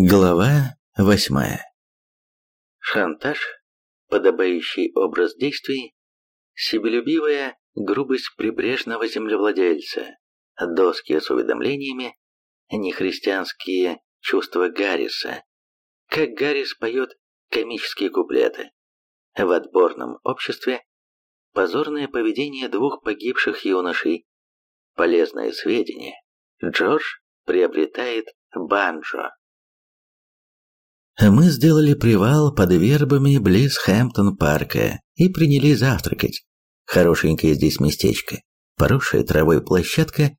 Глава восьмая. Шантаж, подобающий образ действий, себелюбивая грубость прибрежного землевладельца, доски с уведомлениями, нехристианские чувства Гарриса, как Гаррис поет комические куплеты. В отборном обществе позорное поведение двух погибших юношей, полезное сведения. Джордж приобретает банджо. Мы сделали привал под вербами близ Хэмптон-парка и принялись завтракать. Хорошенькое здесь местечко, поросшая травой площадка,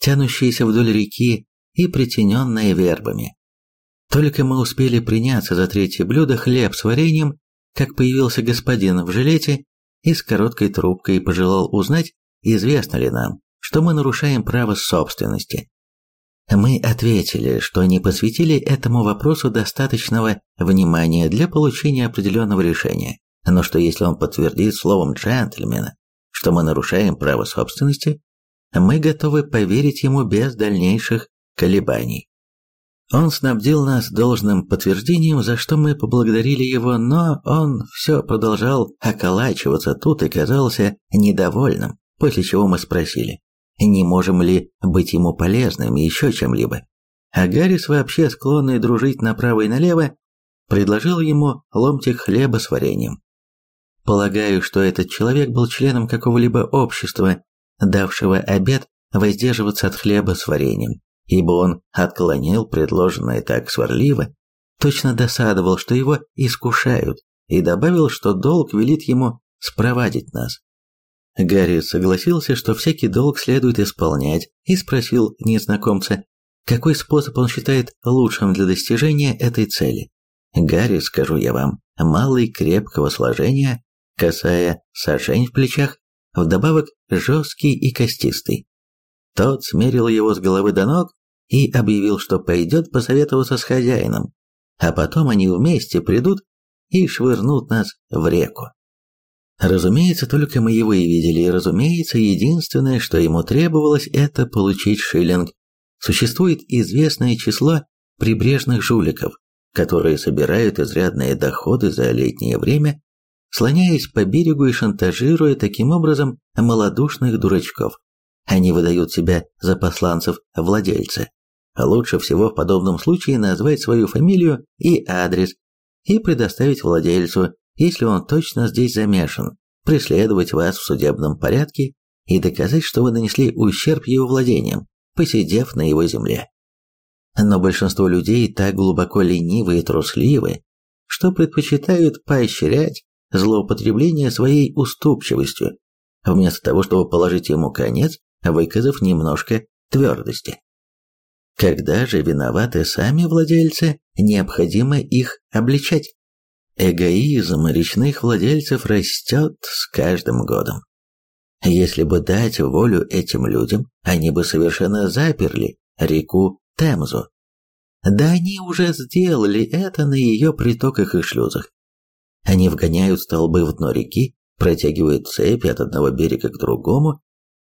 тянущаяся вдоль реки и притененная вербами. Только мы успели приняться за третье блюдо хлеб с вареньем, как появился господин в жилете и с короткой трубкой пожелал узнать, известно ли нам, что мы нарушаем право собственности. Мы ответили, что не посвятили этому вопросу достаточного внимания для получения определенного решения, но что если он подтвердит словом джентльмена, что мы нарушаем право собственности, мы готовы поверить ему без дальнейших колебаний. Он снабдил нас должным подтверждением, за что мы поблагодарили его, но он все продолжал околачиваться тут и казался недовольным, после чего мы спросили, не можем ли быть ему полезными еще чем-либо. А Гаррис, вообще склонный дружить направо и налево, предложил ему ломтик хлеба с вареньем. Полагаю, что этот человек был членом какого-либо общества, давшего обет воздерживаться от хлеба с вареньем, ибо он отклонил предложенное так сварливо, точно досадовал, что его искушают, и добавил, что долг велит ему спровадить нас. Гарри согласился, что всякий долг следует исполнять, и спросил незнакомца, какой способ он считает лучшим для достижения этой цели. Гарри, скажу я вам, малый крепкого сложения, касая сажень в плечах, вдобавок жесткий и костистый. Тот смерил его с головы до ног и объявил, что пойдет посоветоваться с хозяином, а потом они вместе придут и швырнут нас в реку. Разумеется, только мы его и видели, и, разумеется, единственное, что ему требовалось, это получить шиллинг. Существует известное число прибрежных жуликов, которые собирают изрядные доходы за летнее время, слоняясь по берегу и шантажируя таким образом малодушных дурачков. Они выдают себя за посланцев владельца. Лучше всего в подобном случае назвать свою фамилию и адрес и предоставить владельцу если он точно здесь замешан, преследовать вас в судебном порядке и доказать, что вы нанесли ущерб его владениям, посидев на его земле. Но большинство людей так глубоко ленивы и трусливы, что предпочитают поощрять злоупотребление своей уступчивостью, вместо того, чтобы положить ему конец, выказав немножко твердости. Когда же виноваты сами владельцы, необходимо их обличать. Эгоизм речных владельцев растет с каждым годом. Если бы дать волю этим людям, они бы совершенно заперли реку Темзу. Да они уже сделали это на ее притоках и шлюзах. Они вгоняют столбы в дно реки, протягивают цепи от одного берега к другому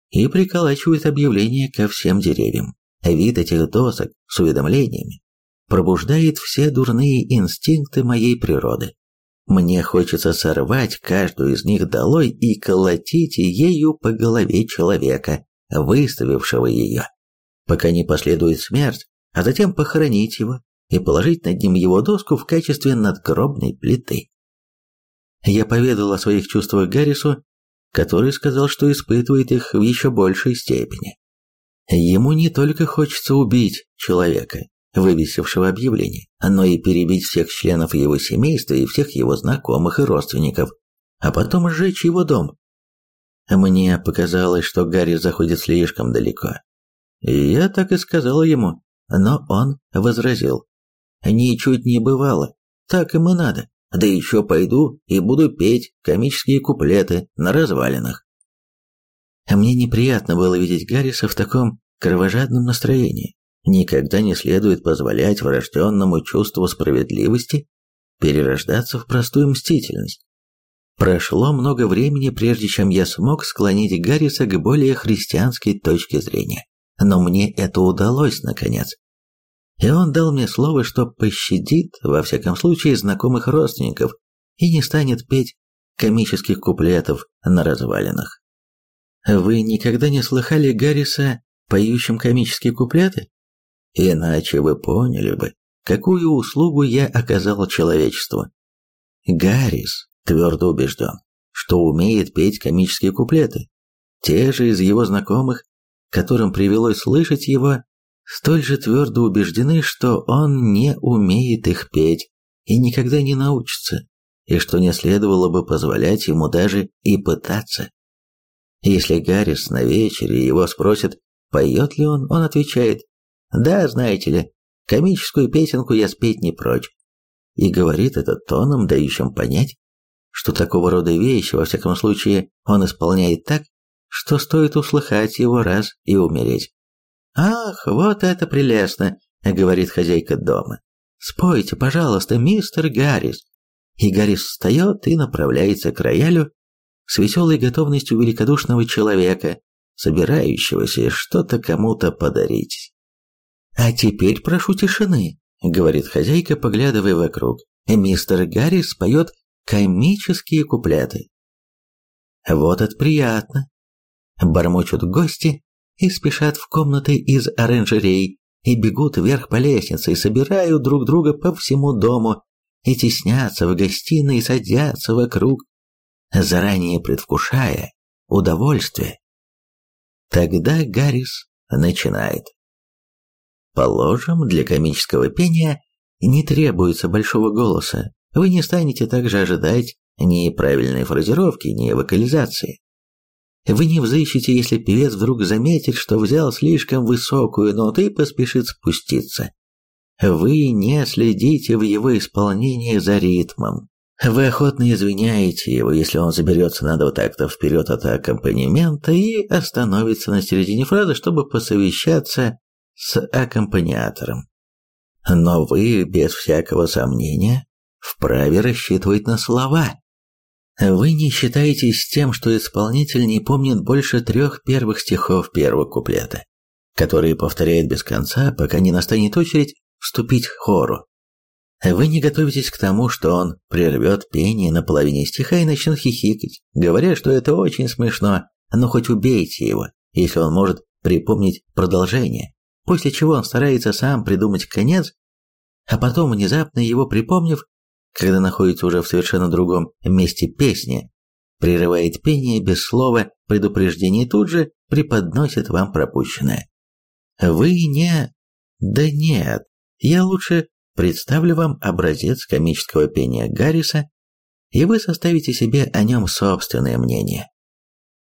и приколачивают объявления ко всем деревьям. Вид этих досок с уведомлениями пробуждает все дурные инстинкты моей природы. Мне хочется сорвать каждую из них долой и колотить ею по голове человека, выставившего ее, пока не последует смерть, а затем похоронить его и положить над ним его доску в качестве надгробной плиты. Я поведал о своих чувствах Гаррису, который сказал, что испытывает их в еще большей степени. Ему не только хочется убить человека, вывесившего объявление, но и перебить всех членов его семейства и всех его знакомых и родственников, а потом сжечь его дом. Мне показалось, что Гарри заходит слишком далеко. Я так и сказал ему, но он возразил. «Ничуть не бывало, так им и надо, да еще пойду и буду петь комические куплеты на развалинах». Мне неприятно было видеть Гарриса в таком кровожадном настроении, Никогда не следует позволять врожденному чувству справедливости перерождаться в простую мстительность. Прошло много времени, прежде чем я смог склонить Гарриса к более христианской точке зрения. Но мне это удалось, наконец. И он дал мне слово, что пощадит, во всяком случае, знакомых родственников и не станет петь комических куплетов на развалинах. Вы никогда не слыхали Гарриса, поющим комические куплеты? Иначе вы поняли бы, какую услугу я оказал человечеству. Гаррис твердо убежден, что умеет петь комические куплеты. Те же из его знакомых, которым привелось слышать его, столь же твердо убеждены, что он не умеет их петь и никогда не научится, и что не следовало бы позволять ему даже и пытаться. Если Гаррис на вечере его спросит, поет ли он, он отвечает «Да, знаете ли, комическую песенку я спеть не прочь», и говорит это тоном, дающим понять, что такого рода вещи, во всяком случае, он исполняет так, что стоит услыхать его раз и умереть. «Ах, вот это прелестно!» — говорит хозяйка дома. «Спойте, пожалуйста, мистер Гаррис!» И Гаррис встает и направляется к роялю с веселой готовностью великодушного человека, собирающегося что-то кому-то подарить. «А теперь прошу тишины», — говорит хозяйка, поглядывая вокруг. «Мистер Гаррис поет комические куплеты». «Вот это приятно!» Бормочут гости и спешат в комнаты из оранжерей, и бегут вверх по лестнице, и собирают друг друга по всему дому, и теснятся в гостиной, и садятся вокруг, заранее предвкушая удовольствие. Тогда Гаррис начинает. Положим, для комического пения не требуется большого голоса. Вы не станете также ожидать ни правильной фразировки, ни вокализации. Вы не взыщете, если певец вдруг заметит, что взял слишком высокую ноту и поспешит спуститься. Вы не следите в его исполнении за ритмом. Вы охотно извиняете его, если он заберется на два такта вперед от аккомпанемента и остановится на середине фразы, чтобы посовещаться с аккомпаниатором. Но вы, без всякого сомнения, вправе рассчитывать на слова. Вы не считаетесь тем, что исполнитель не помнит больше трех первых стихов первого куплета, которые повторяет без конца, пока не настанет очередь вступить к хору. Вы не готовитесь к тому, что он прервет пение на половине стиха и начнет хихикать, говоря, что это очень смешно, но хоть убейте его, если он может припомнить продолжение, после чего он старается сам придумать конец, а потом, внезапно его припомнив, когда находится уже в совершенно другом месте песни, прерывает пение без слова предупреждения и тут же преподносит вам пропущенное. Вы не... Да нет, я лучше представлю вам образец комического пения Гарриса, и вы составите себе о нем собственное мнение.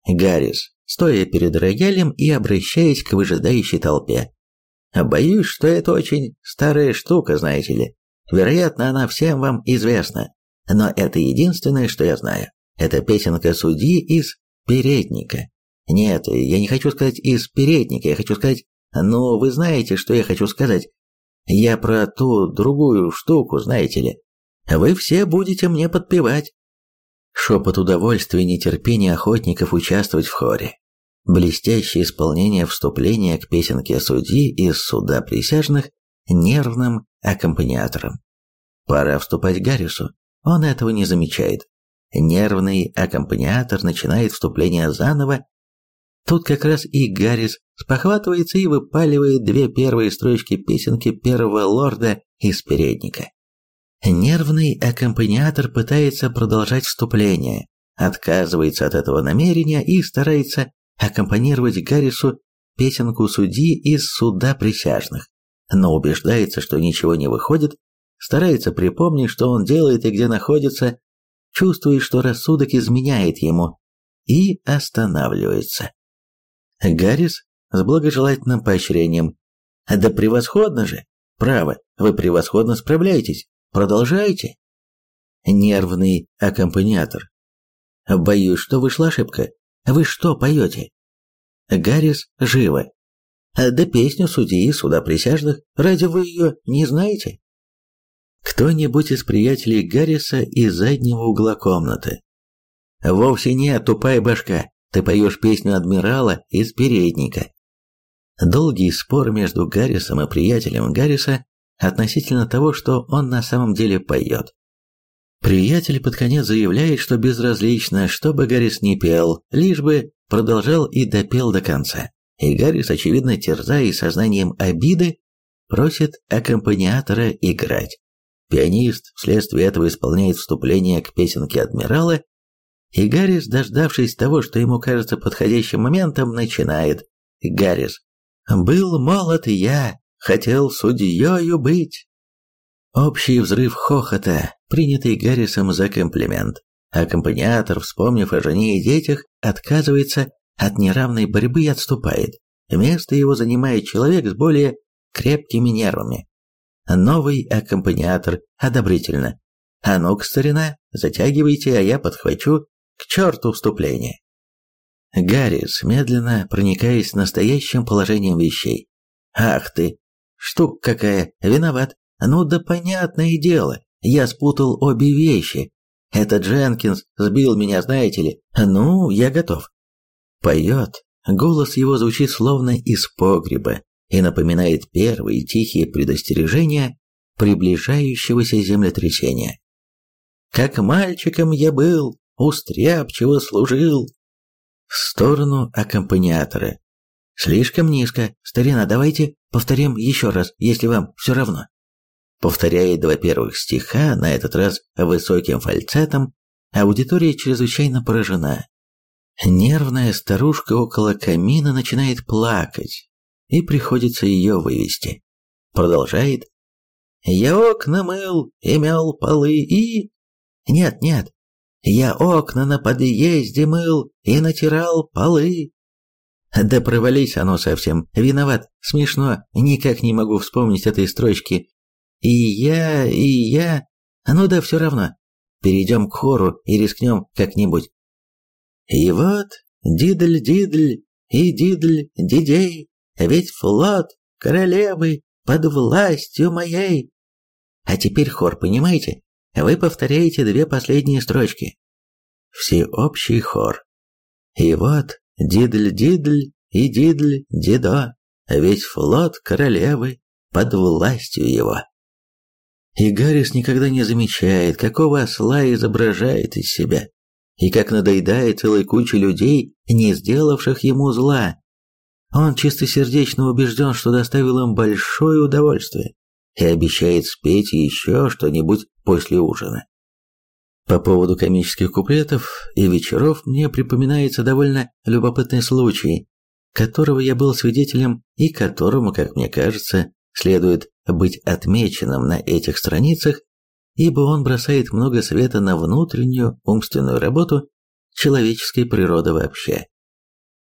Гаррис, стоя перед роялем и обращаясь к выжидающей толпе. Боюсь, что это очень старая штука, знаете ли. Вероятно, она всем вам известна. Но это единственное, что я знаю. Это песенка судьи из «Передника». Нет, я не хочу сказать «из передника», я хочу сказать... Ну, вы знаете, что я хочу сказать. Я про ту другую штуку, знаете ли. Вы все будете мне подпевать. Шепот удовольствия и нетерпения охотников участвовать в хоре. Блестящее исполнение вступления к песенке судьи из суда присяжных нервным аккомпаниатором. Пора вступать Гаррису. Он этого не замечает. Нервный аккомпаниатор начинает вступление заново. Тут как раз и Гаррис спохватывается и выпаливает две первые строчки песенки первого лорда из передника. Нервный аккомпаниатор пытается продолжать вступление, отказывается от этого намерения и старается аккомпанировать Гаррису песенку судьи из суда присяжных но убеждается, что ничего не выходит, старается припомнить, что он делает и где находится, чувствует, что рассудок изменяет ему, и останавливается. Гаррис с благожелательным поощрением. «Да превосходно же! Право, вы превосходно справляетесь. Продолжайте!» Нервный аккомпаниатор. «Боюсь, что вышла ошибка. Вы что поете?» Гаррис живо. А да песню судьи суда присяжных, разве вы ее не знаете? Кто-нибудь из приятелей Гарриса из заднего угла комнаты. Вовсе нет, тупая башка. Ты поешь песню адмирала из передника. долгий спор между Гаррисом и приятелем Гарриса относительно того, что он на самом деле поет. Приятель под конец заявляет, что безразлично, что бы Гаррис не пел, лишь бы продолжал и допел до конца. И Гаррис, очевидно терзая сознанием обиды, просит аккомпаниатора играть. Пианист вследствие этого исполняет вступление к песенке адмирала, и Гаррис, дождавшись того, что ему кажется подходящим моментом, начинает. Гаррис. «Был молод я, хотел судьёю быть». Общий взрыв хохота, принятый Гаррисом за комплимент. Аккомпаниатор, вспомнив о жене и детях, отказывается от неравной борьбы и отступает. Место его занимает человек с более крепкими нервами. Новый аккомпаниатор одобрительно. «А ну-ка, старина, затягивайте, а я подхвачу. К черту вступление!» Гаррис, медленно проникаясь настоящим положением вещей. «Ах ты! Штука какая! Виноват! Ну да понятное дело, я спутал обе вещи. Это Дженкинс сбил меня, знаете ли. Ну, я готов». Поет. Голос его звучит словно из погреба и напоминает первые тихие предостережения приближающегося землетрясения. «Как мальчиком я был, устряпчиво служил». В сторону аккомпаниатора. «Слишком низко. Старина, давайте повторим еще раз, если вам все равно». Повторяет два первых стиха, на этот раз высоким фальцетом, аудитория чрезвычайно поражена. Нервная старушка около камина начинает плакать, и приходится ее вывести. Продолжает. «Я окна мыл и мел полы и...» «Нет, нет, я окна на подъезде мыл и натирал полы». Да провались оно совсем. Виноват, смешно, никак не могу вспомнить этой строчки. И я, и я... Ну да все равно. Перейдем к хору и рискнем как-нибудь. И вот, дидль-дидль и дидль-дидей, ведь флот королевы под властью моей. А теперь хор, понимаете? Вы повторяете две последние строчки. Всеобщий хор. И вот, дидль-дидль и дидль-дидо, ведь флот королевы под властью его. И Гаррис никогда не замечает, какого осла изображает из себя и как надоедает целой куче людей, не сделавших ему зла. Он чистосердечно убежден, что доставил им большое удовольствие и обещает спеть еще что-нибудь после ужина. По поводу комических куплетов и вечеров мне припоминается довольно любопытный случай, которого я был свидетелем и которому, как мне кажется, следует быть отмеченным на этих страницах ибо он бросает много света на внутреннюю умственную работу человеческой природы вообще.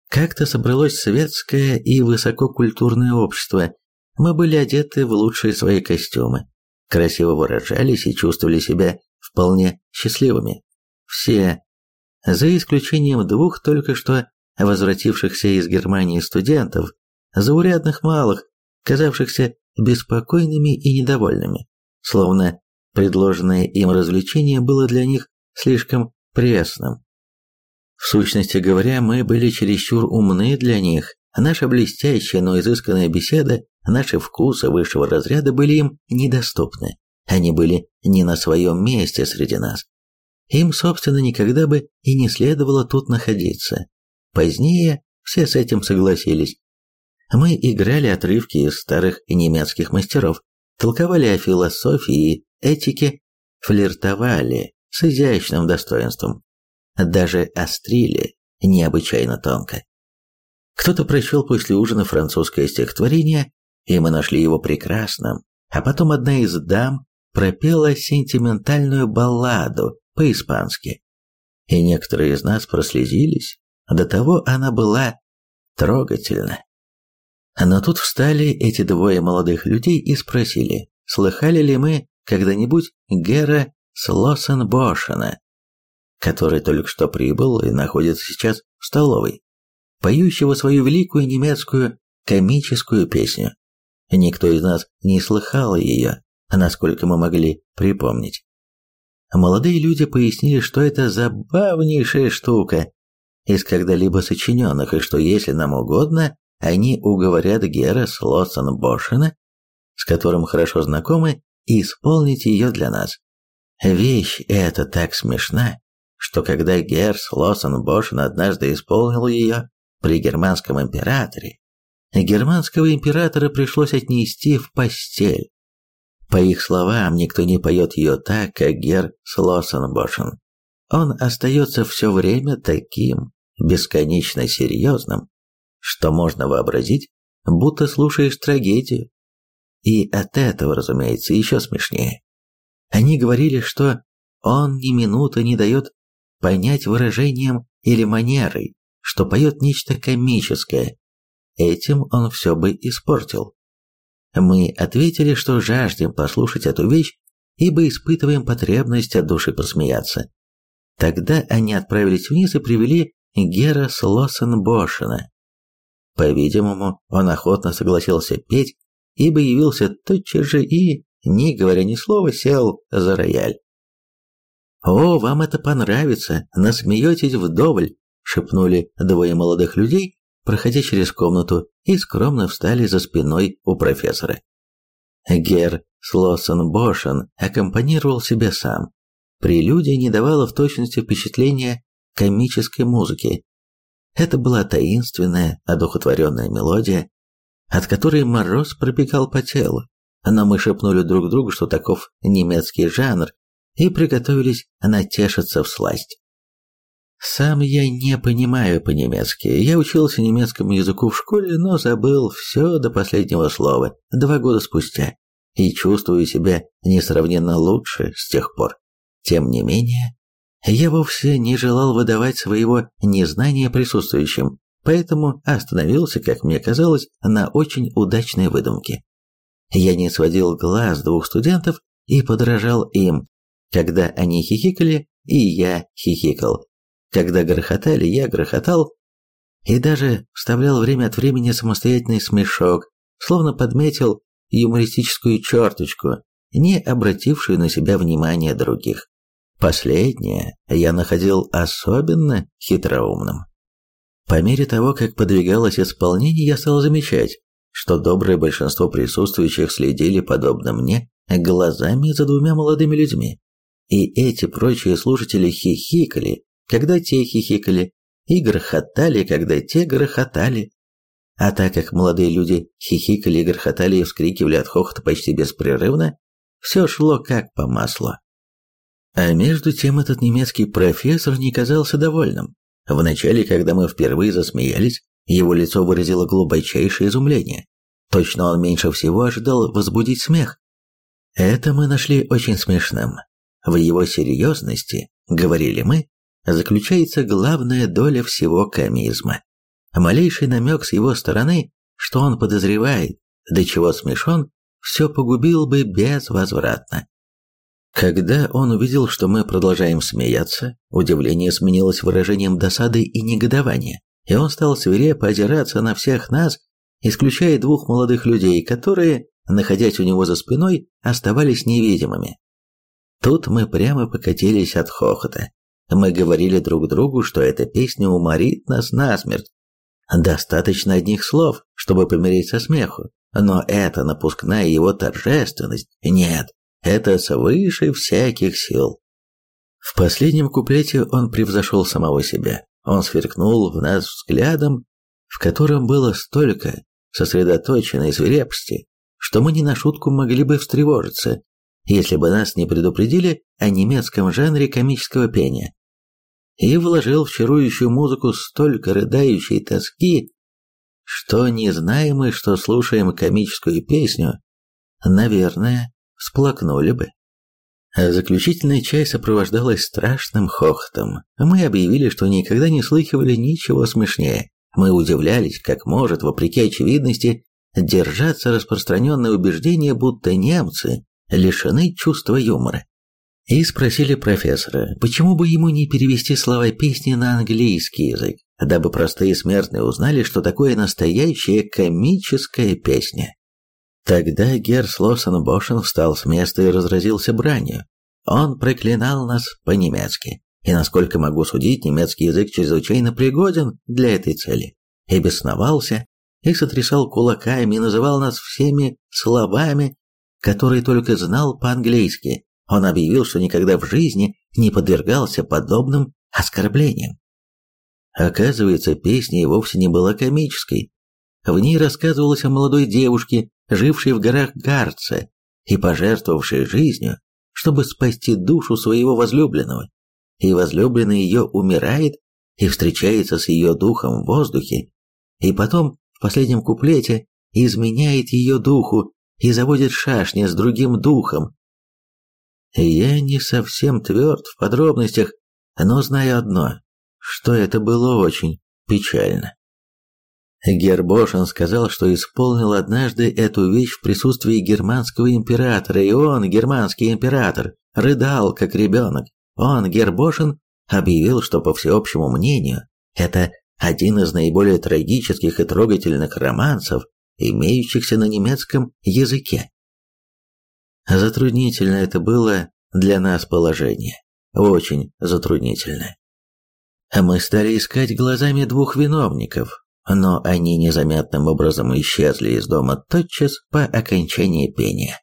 Как-то собралось светское и высококультурное общество. Мы были одеты в лучшие свои костюмы, красиво выражались и чувствовали себя вполне счастливыми. Все, за исключением двух только что возвратившихся из Германии студентов, заурядных малых, казавшихся беспокойными и недовольными, словно Предложенное им развлечение было для них слишком пресным. В сущности говоря, мы были чересчур умны для них. Наша блестящая, но изысканная беседа, наши вкусы высшего разряда были им недоступны. Они были не на своем месте среди нас. Им, собственно, никогда бы и не следовало тут находиться. Позднее все с этим согласились. Мы играли отрывки из старых немецких мастеров, толковали о философии этике флиртовали с изящным достоинством, даже острили необычайно тонко. Кто-то прочел после ужина французское стихотворение, и мы нашли его прекрасным, а потом одна из дам пропела сентиментальную балладу по-испански, и некоторые из нас прослезились, до того она была трогательна. Но тут встали эти двое молодых людей и спросили, слыхали ли мы когда-нибудь Гера Слоссенбошена, который только что прибыл и находится сейчас в столовой, поющего свою великую немецкую комическую песню. Никто из нас не слыхал ее, насколько мы могли припомнить. Молодые люди пояснили, что это забавнейшая штука из когда-либо сочиненных, и что если нам угодно, они уговорят Гера Слоссенбошена, с которым хорошо знакомы, исполнить ее для нас. Вещь эта так смешна, что когда Герс Лоссенбошен однажды исполнил ее при германском императоре, германского императора пришлось отнести в постель. По их словам, никто не поет ее так, как Гер Слоссенбошен. Он остается все время таким бесконечно серьезным, что можно вообразить, будто слушаешь трагедию. И от этого, разумеется, еще смешнее. Они говорили, что он ни минуты не дает понять выражением или манерой, что поет нечто комическое. Этим он все бы испортил. Мы ответили, что жаждем послушать эту вещь, ибо испытываем потребность от души посмеяться. Тогда они отправились вниз и привели Гера Слоссенбошена. По-видимому, он охотно согласился петь, ибо явился тотчас же и, не говоря ни слова, сел за рояль. «О, вам это понравится, насмеетесь вдоволь», — шепнули двое молодых людей, проходя через комнату, и скромно встали за спиной у профессора. Гер Слоссенбошен аккомпанировал себе сам. Прелюдия не давала в точности впечатления комической музыки. Это была таинственная, одухотворенная мелодия, от которой мороз пробегал по телу. Но мы шепнули друг другу, что таков немецкий жанр, и приготовились натешиться в сласть. Сам я не понимаю по-немецки. Я учился немецкому языку в школе, но забыл все до последнего слова, два года спустя, и чувствую себя несравненно лучше с тех пор. Тем не менее, я вовсе не желал выдавать своего незнания присутствующим, поэтому остановился, как мне казалось, на очень удачной выдумке. Я не сводил глаз двух студентов и подражал им. Когда они хихикали, и я хихикал. Когда грохотали, я грохотал, и даже вставлял время от времени самостоятельный смешок, словно подметил юмористическую черточку, не обратившую на себя внимания других. Последнее я находил особенно хитроумным. По мере того, как подвигалось исполнение, я стал замечать, что доброе большинство присутствующих следили, подобно мне, глазами за двумя молодыми людьми. И эти прочие слушатели хихикали, когда те хихикали, и грохотали, когда те грохотали. А так как молодые люди хихикали, грохотали и вскрикивали от хохота почти беспрерывно, все шло как по маслу. А между тем этот немецкий профессор не казался довольным. Вначале, когда мы впервые засмеялись, его лицо выразило глубочайшее изумление. Точно он меньше всего ожидал возбудить смех. Это мы нашли очень смешным. В его серьезности, говорили мы, заключается главная доля всего комизма. Малейший намек с его стороны, что он подозревает, до чего смешон, все погубил бы безвозвратно. Когда он увидел, что мы продолжаем смеяться, удивление сменилось выражением досады и негодования, и он стал свирепо озираться на всех нас, исключая двух молодых людей, которые, находясь у него за спиной, оставались невидимыми. Тут мы прямо покатились от хохота. Мы говорили друг другу, что эта песня уморит нас насмерть. Достаточно одних слов, чтобы помереть со смеху, но эта напускная его торжественность, нет, это свыше всяких сил. В последнем куплете он превзошел самого себя. Он сверкнул в нас взглядом, в котором было столько сосредоточенной свирепости, что мы не на шутку могли бы встревожиться, если бы нас не предупредили о немецком жанре комического пения. И вложил в чарующую музыку столько рыдающей тоски, что не знаем мы, что слушаем комическую песню, наверное, всплакнули бы. Заключительная часть сопровождалась страшным хохотом. Мы объявили, что никогда не слыхивали ничего смешнее. Мы удивлялись, как может, вопреки очевидности, держаться распространенное убеждение, будто немцы лишены чувства юмора. И спросили профессора, почему бы ему не перевести слова песни на английский язык, дабы простые смертные узнали, что такое настоящая комическая песня. Тогда Герс Бошен встал с места и разразился бранью. Он проклинал нас по-немецки, и, насколько могу судить, немецкий язык чрезвычайно пригоден для этой цели, и бесновался, и сотрясал кулаками, и называл нас всеми словами, которые только знал по-английски. Он объявил, что никогда в жизни не подвергался подобным оскорблениям. Оказывается, песня и вовсе не была комической. В ней рассказывалось о молодой девушке, жившей в горах Гарца и пожертвовавшей жизнью, чтобы спасти душу своего возлюбленного. И возлюбленный ее умирает и встречается с ее духом в воздухе, и потом в последнем куплете изменяет ее духу и заводит шашни с другим духом. Я не совсем тверд в подробностях, но знаю одно, что это было очень печально. Гербошин сказал, что исполнил однажды эту вещь в присутствии германского императора, и он, германский император, рыдал, как ребенок. Он, Гербошин, объявил, что, по всеобщему мнению, это один из наиболее трагических и трогательных романсов, имеющихся на немецком языке. Затруднительно это было для нас положение. Очень затруднительно. Мы стали искать глазами двух виновников, но они незаметным образом исчезли из дома тотчас по окончании пения.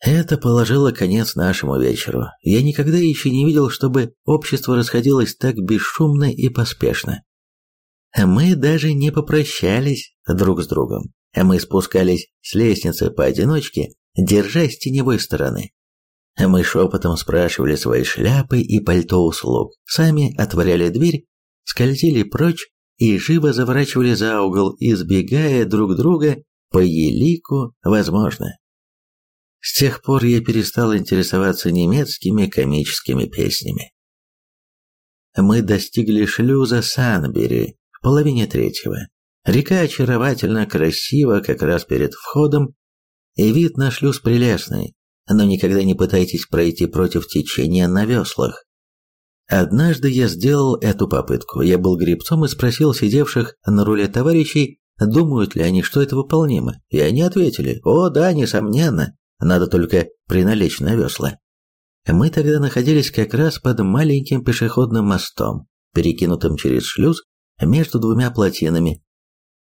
Это положило конец нашему вечеру. Я никогда еще не видел, чтобы общество расходилось так бесшумно и поспешно. Мы даже не попрощались друг с другом. Мы спускались с лестницы поодиночке, держась теневой стороны. Мы шепотом спрашивали свои шляпы и пальто услуг, сами отворяли дверь, скользили прочь и живо заворачивали за угол, избегая друг друга по елику возможно. С тех пор я перестал интересоваться немецкими комическими песнями. Мы достигли шлюза Санбери в половине третьего. Река очаровательно красива как раз перед входом, и вид на шлюз прелестный, но никогда не пытайтесь пройти против течения на веслах. Однажды я сделал эту попытку. Я был гребцом и спросил сидевших на руле товарищей, думают ли они, что это выполнимо. И они ответили, о да, несомненно, надо только приналечь на весла. Мы тогда находились как раз под маленьким пешеходным мостом, перекинутым через шлюз между двумя плотинами.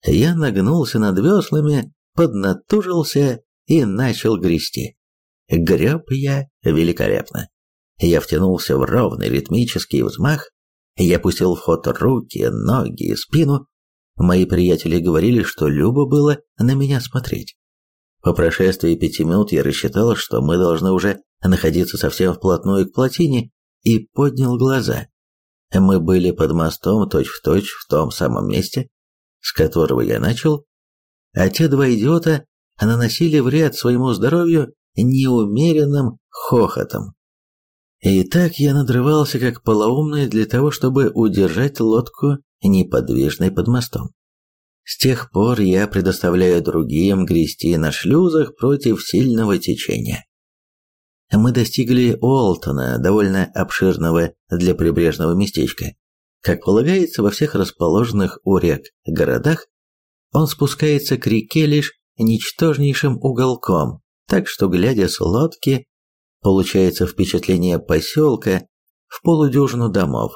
Я нагнулся над веслами, поднатужился и начал грести. Греб я великолепно. Я втянулся в ровный ритмический взмах, я пустил в ход руки, ноги и спину. Мои приятели говорили, что любо было на меня смотреть. По прошествии пяти минут я рассчитал, что мы должны уже находиться совсем вплотную к плотине, и поднял глаза. Мы были под мостом точь-в-точь точь в том самом месте, с которого я начал, а те два идиота наносили вред своему здоровью неумеренным хохотом. И так я надрывался как полоумный для того, чтобы удержать лодку неподвижной под мостом. С тех пор я предоставляю другим грести на шлюзах против сильного течения. Мы достигли Уолтона, довольно обширного для прибрежного местечка. Как полагается во всех расположенных у рек городах, он спускается к реке лишь ничтожнейшим уголком, так что, глядя с лодки, получается впечатление поселка в полудюжину домов.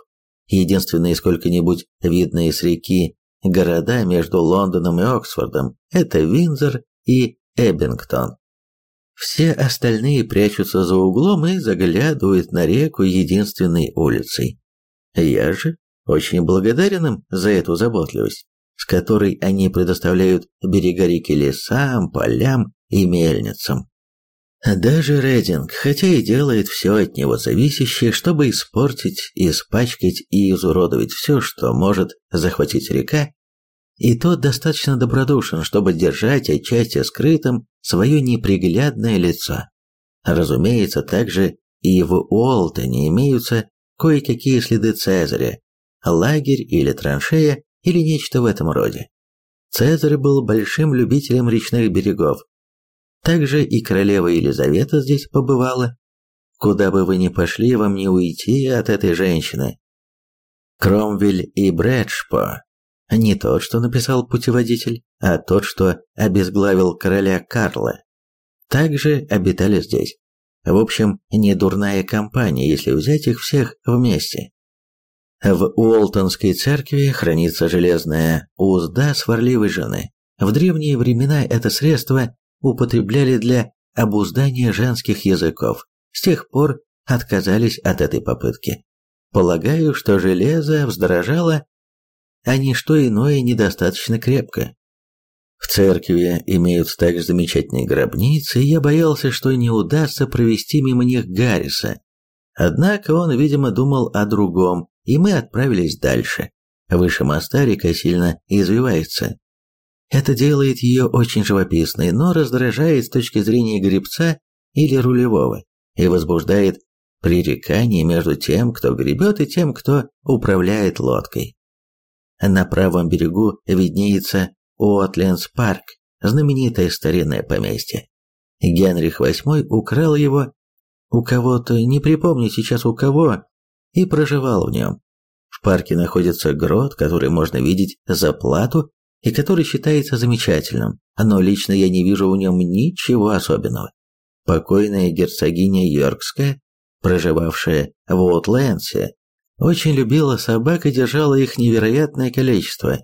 Единственные сколько-нибудь видные с реки города между Лондоном и Оксфордом – это Винзор и Эббингтон. Все остальные прячутся за углом и заглядывают на реку единственной улицей. Я же очень благодарен им за эту заботливость, с которой они предоставляют берега реки лесам, полям и мельницам. Даже Рединг, хотя и делает все от него зависящее, чтобы испортить, испачкать и изуродовать все, что может захватить река, и тот достаточно добродушен, чтобы держать отчасти скрытым свое неприглядное лицо. Разумеется, также и в Уолтоне имеются кое-какие следы Цезаря, лагерь или траншея или нечто в этом роде. Цезарь был большим любителем речных берегов, также и королева Елизавета здесь побывала. Куда бы вы ни пошли, вам не уйти от этой женщины. Кромвель и Брэдшпо. Не тот, что написал путеводитель, а тот, что обезглавил короля Карла. Также обитали здесь. В общем, не дурная компания, если взять их всех вместе. В Уолтонской церкви хранится железная узда сварливой жены, В древние времена это средство употребляли для обуздания женских языков. С тех пор отказались от этой попытки. Полагаю, что железо вздорожало, а ничто иное недостаточно крепко. В церкви имеются также замечательные гробницы, и я боялся, что не удастся провести мимо них Гарриса. Однако он, видимо, думал о другом, и мы отправились дальше. Выше моста река сильно извивается. Это делает ее очень живописной, но раздражает с точки зрения гребца или рулевого и возбуждает пререкание между тем, кто гребет, и тем, кто управляет лодкой. На правом берегу виднеется Уотлендс парк, знаменитое старинное поместье. Генрих VIII украл его у кого-то, не припомню сейчас у кого, и проживал в нем. В парке находится грот, который можно видеть за плату и который считается замечательным, но лично я не вижу в нем ничего особенного. Покойная герцогиня Йоркская, проживавшая в Уотлендсе, очень любила собак и держала их невероятное количество.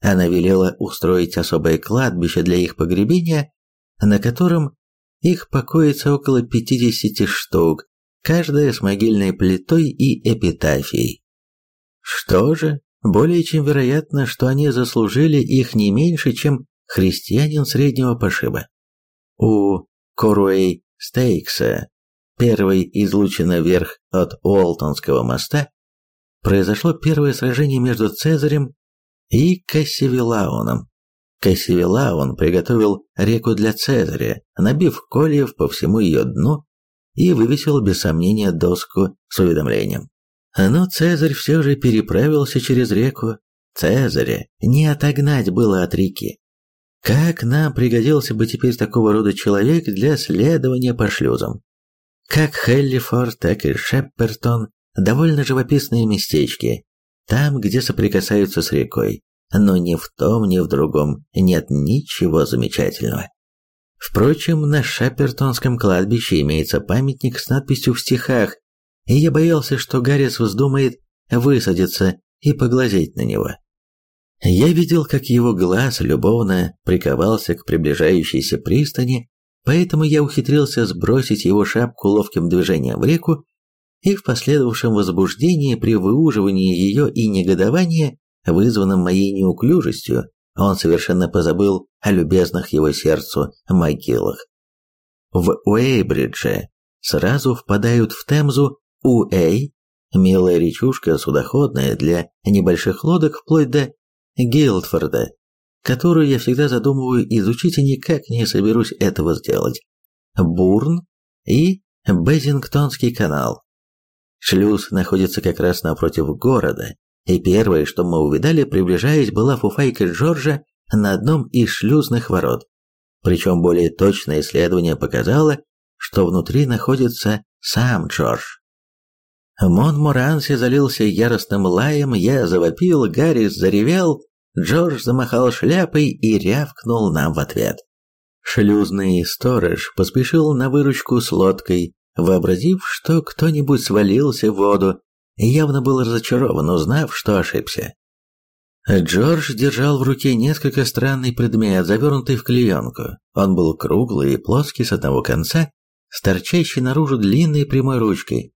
Она велела устроить особое кладбище для их погребения, на котором их покоится около 50 штук, каждая с могильной плитой и эпитафией. Что же, более чем вероятно, что они заслужили их не меньше, чем христианин среднего пошиба. У Коруэй Стейкса, первой излучена вверх от Уолтонского моста, произошло первое сражение между Цезарем и Кассивилауном. Кассивилаун приготовил реку для Цезаря, набив кольев по всему ее дну и вывесил без сомнения доску с уведомлением. Но Цезарь все же переправился через реку. Цезаря не отогнать было от реки. Как нам пригодился бы теперь такого рода человек для следования по шлюзам? Как Хеллифорд, так и Шеппертон – довольно живописные местечки, там, где соприкасаются с рекой, но ни в том, ни в другом нет ничего замечательного. Впрочем, на Шапертонском кладбище имеется памятник с надписью в стихах и я боялся, что Гаррис вздумает высадиться и поглазеть на него. Я видел, как его глаз любовно приковался к приближающейся пристани, поэтому я ухитрился сбросить его шапку ловким движением в реку, и в последовавшем возбуждении при выуживании ее и негодовании, вызванном моей неуклюжестью, он совершенно позабыл о любезных его сердцу могилах. В Уэйбридже сразу впадают в Темзу Уэй – милая речушка судоходная для небольших лодок вплоть до Гилдфорда, которую я всегда задумываю изучить и никак не соберусь этого сделать. Бурн и Безингтонский канал. Шлюз находится как раз напротив города, и первое, что мы увидали, приближаясь, была фуфайка Джорджа на одном из шлюзных ворот. Причем более точное исследование показало, что внутри находится сам Джордж. Монморанси залился яростным лаем, я завопил, Гаррис заревел, Джордж замахал шляпой и рявкнул нам в ответ. Шлюзный сторож поспешил на выручку с лодкой, вообразив, что кто-нибудь свалился в воду, явно был разочарован, узнав, что ошибся. Джордж держал в руке несколько странный предмет, завернутый в клеенку. Он был круглый и плоский с одного конца, с торчащей наружу длинной прямой ручкой.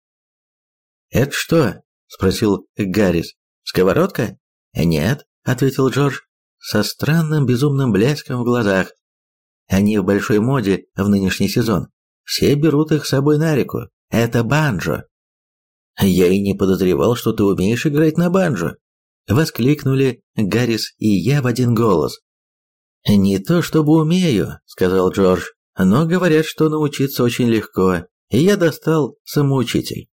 «Это что?» – спросил Гаррис. «Сковородка?» «Нет», – ответил Джордж, со странным безумным блеском в глазах. «Они в большой моде в нынешний сезон. Все берут их с собой на реку. Это банджо». «Я и не подозревал, что ты умеешь играть на банджо», – воскликнули Гаррис и я в один голос. «Не то чтобы умею», – сказал Джордж, – «но говорят, что научиться очень легко, и я достал самоучитель».